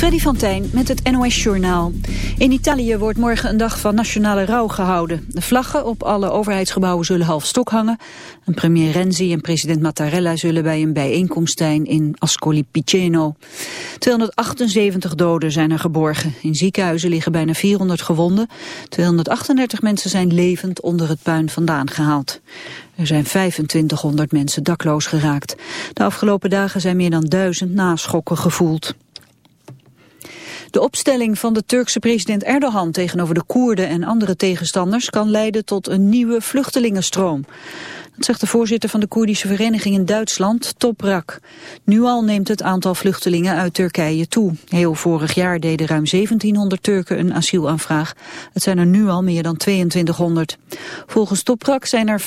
Freddy van Tijn met het NOS-journaal. In Italië wordt morgen een dag van nationale rouw gehouden. De vlaggen op alle overheidsgebouwen zullen half stok hangen. En premier Renzi en president Mattarella zullen bij een bijeenkomst zijn in Ascoli Piceno. 278 doden zijn er geborgen. In ziekenhuizen liggen bijna 400 gewonden. 238 mensen zijn levend onder het puin vandaan gehaald. Er zijn 2500 mensen dakloos geraakt. De afgelopen dagen zijn meer dan duizend naschokken gevoeld. De opstelling van de Turkse president Erdogan tegenover de Koerden en andere tegenstanders kan leiden tot een nieuwe vluchtelingenstroom. Dat zegt de voorzitter van de Koerdische vereniging in Duitsland, Toprak. Nu al neemt het aantal vluchtelingen uit Turkije toe. Heel vorig jaar deden ruim 1700 Turken een asielaanvraag. Het zijn er nu al meer dan 2200. Volgens Toprak zijn er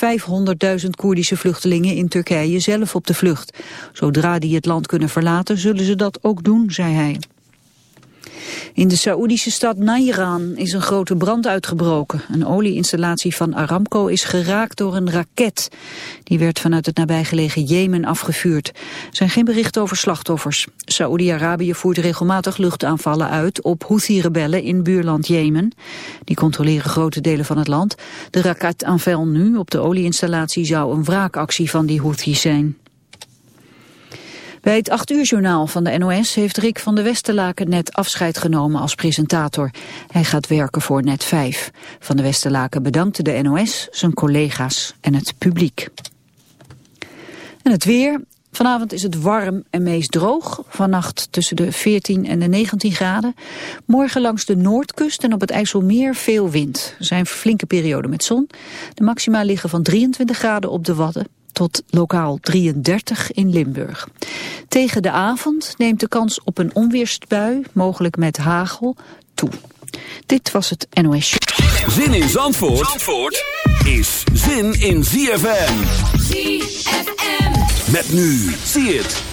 500.000 Koerdische vluchtelingen in Turkije zelf op de vlucht. Zodra die het land kunnen verlaten, zullen ze dat ook doen, zei hij. In de Saoedische stad Najran is een grote brand uitgebroken. Een olieinstallatie van Aramco is geraakt door een raket. Die werd vanuit het nabijgelegen Jemen afgevuurd. Er zijn geen berichten over slachtoffers. Saoedi-Arabië voert regelmatig luchtaanvallen uit op Houthi-rebellen in buurland Jemen. Die controleren grote delen van het land. De raketaanval nu op de olieinstallatie zou een wraakactie van die Houthis zijn. Bij het 8 uur journaal van de NOS heeft Rick van der Westerlaken net afscheid genomen als presentator. Hij gaat werken voor Net 5. Van der Westerlaken bedankte de NOS, zijn collega's en het publiek. En het weer. Vanavond is het warm en meest droog. Vannacht tussen de 14 en de 19 graden. Morgen langs de noordkust en op het IJsselmeer veel wind. Er zijn flinke perioden met zon. De maxima liggen van 23 graden op de Wadden tot lokaal 33 in Limburg. Tegen de avond neemt de kans op een onweersbui, mogelijk met hagel, toe. Dit was het NOS. Zin in Zandvoort, Zandvoort is zin in ZFM. ZFM. Met nu, zie het.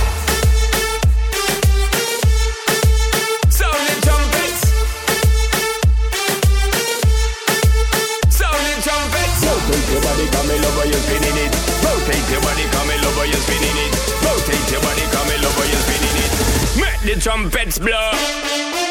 The trumpets blow.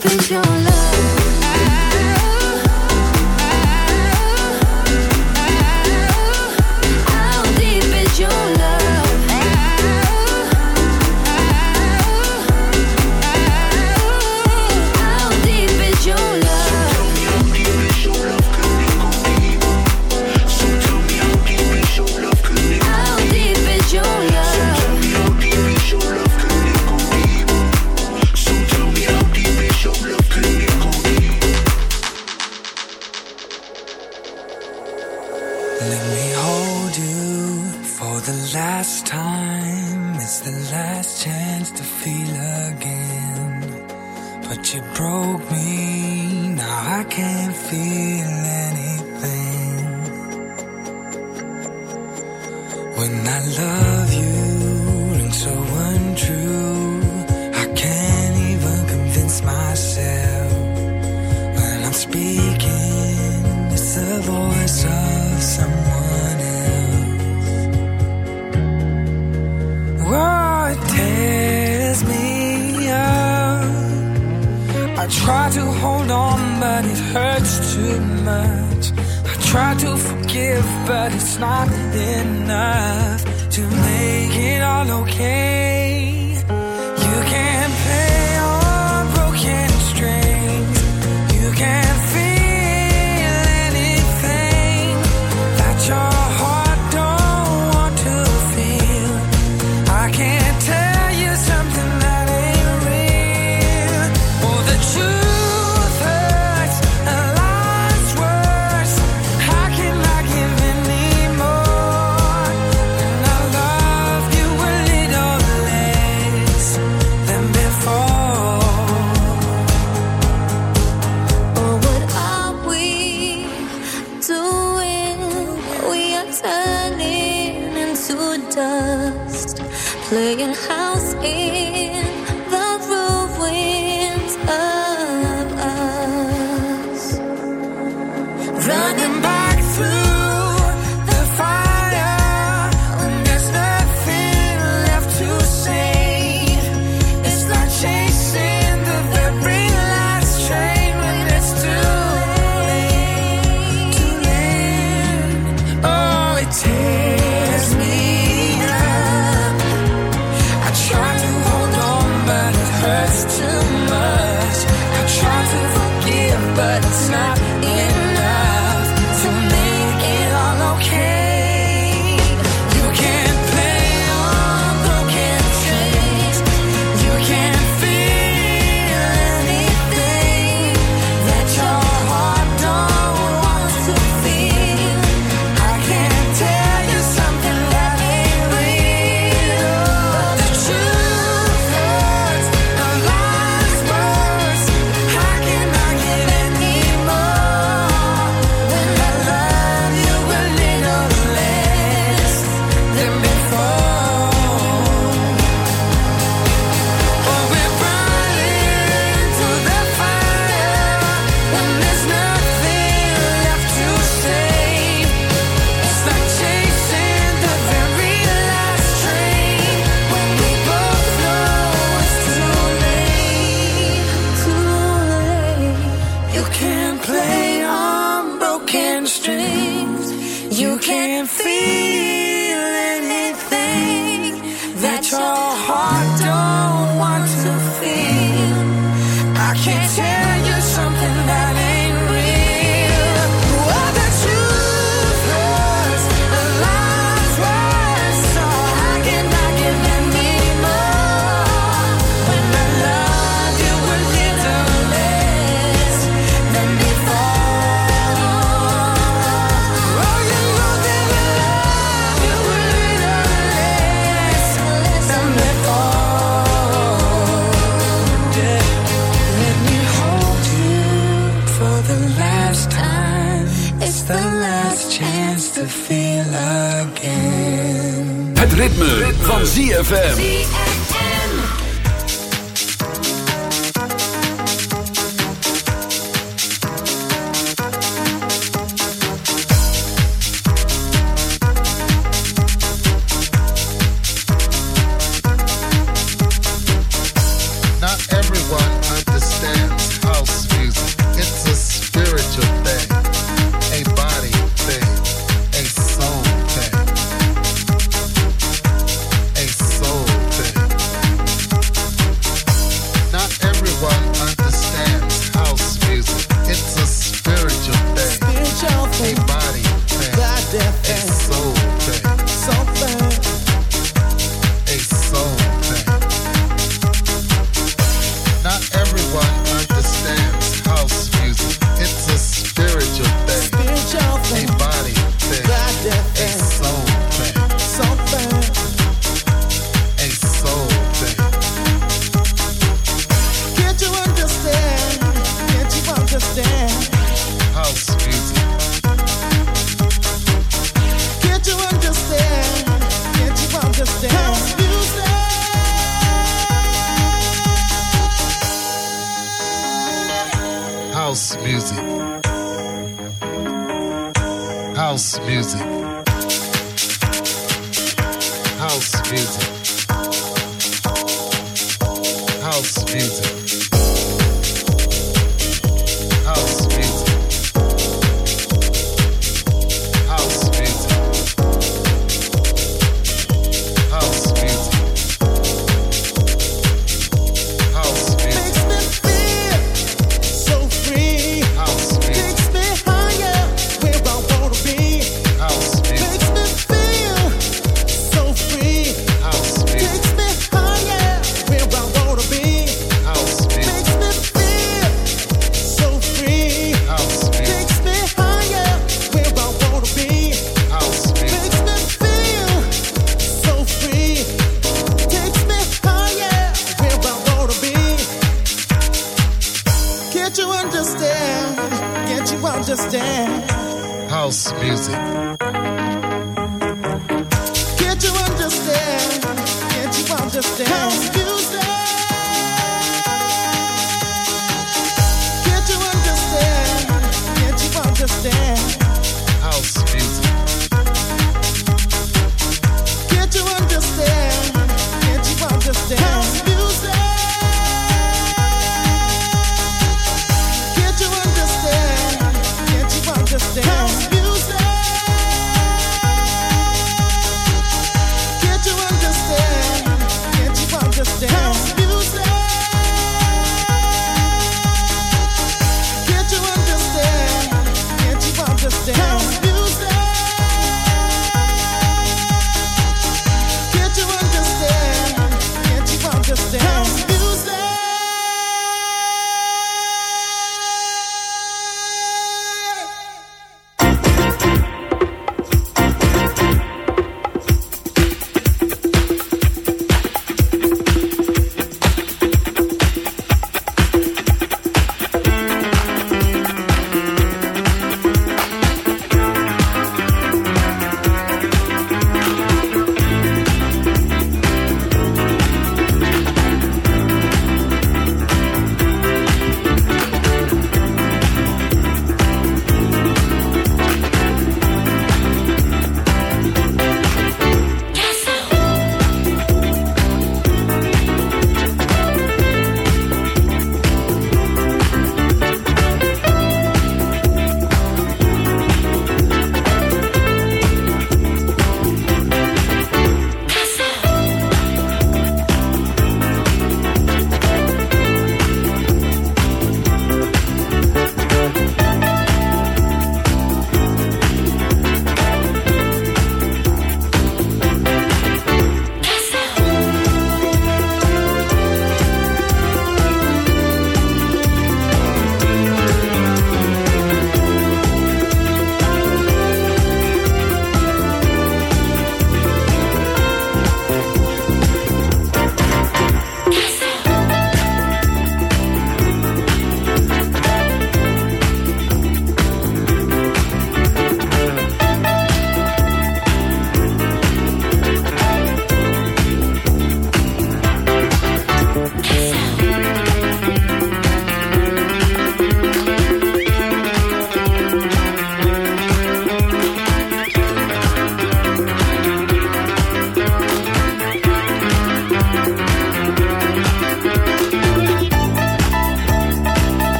think you're thing.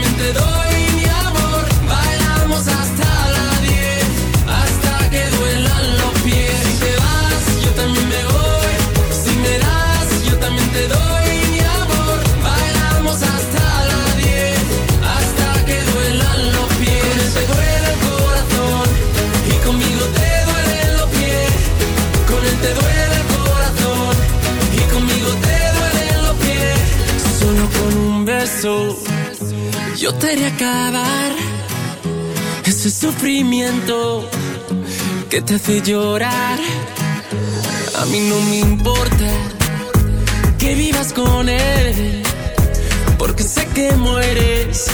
también te doy yo te haré acabar ese sufrimiento que te hace llorar. A mí no me importa que vivas con él, porque sé que mueres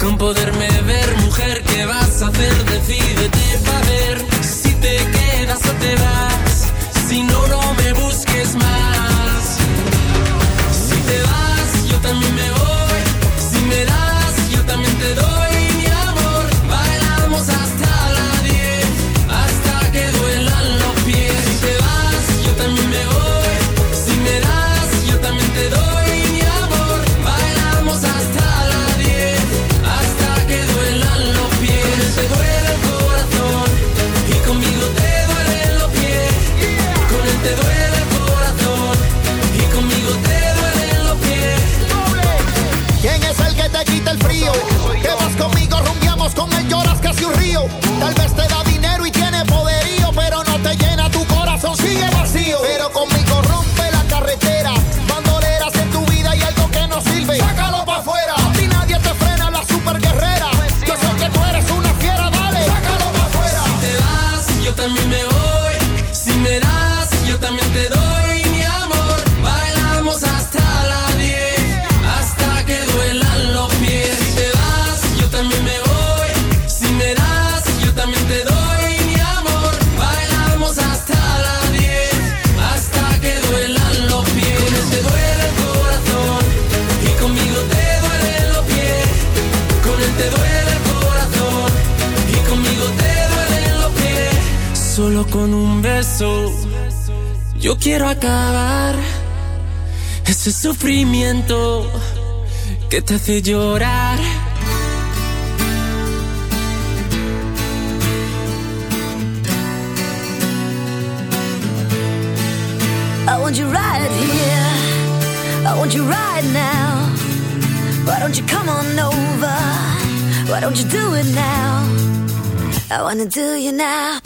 con poderme ver, mujer. ¿Qué vas a hacer? Decídete para ver si te quedas o te vas. Si no, no me busques más. Si te vas, yo también me voy. Yo quiero acabar ese sufrimiento que te hace llorar. I want you right here. I want you right now. Why don't you come on over? Why don't you do it now? I wanna do you now.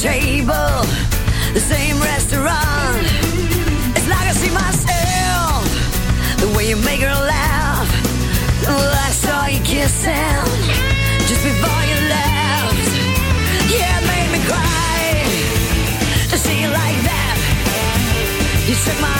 Table, the same restaurant. Took my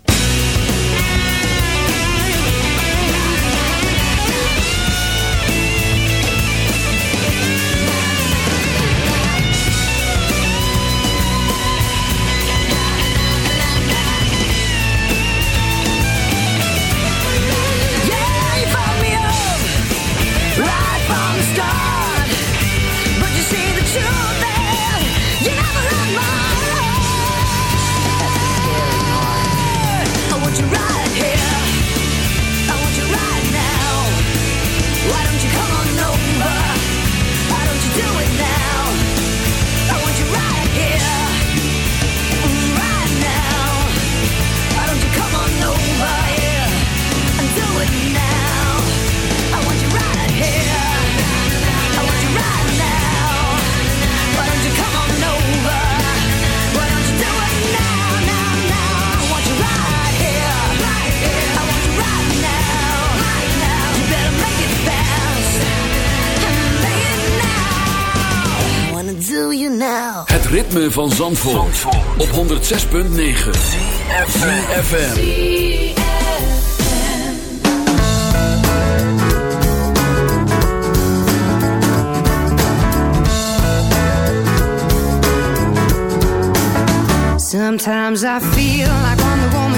Zandvoort, Zandvoort. op 106.9 CFFM Sometimes I feel like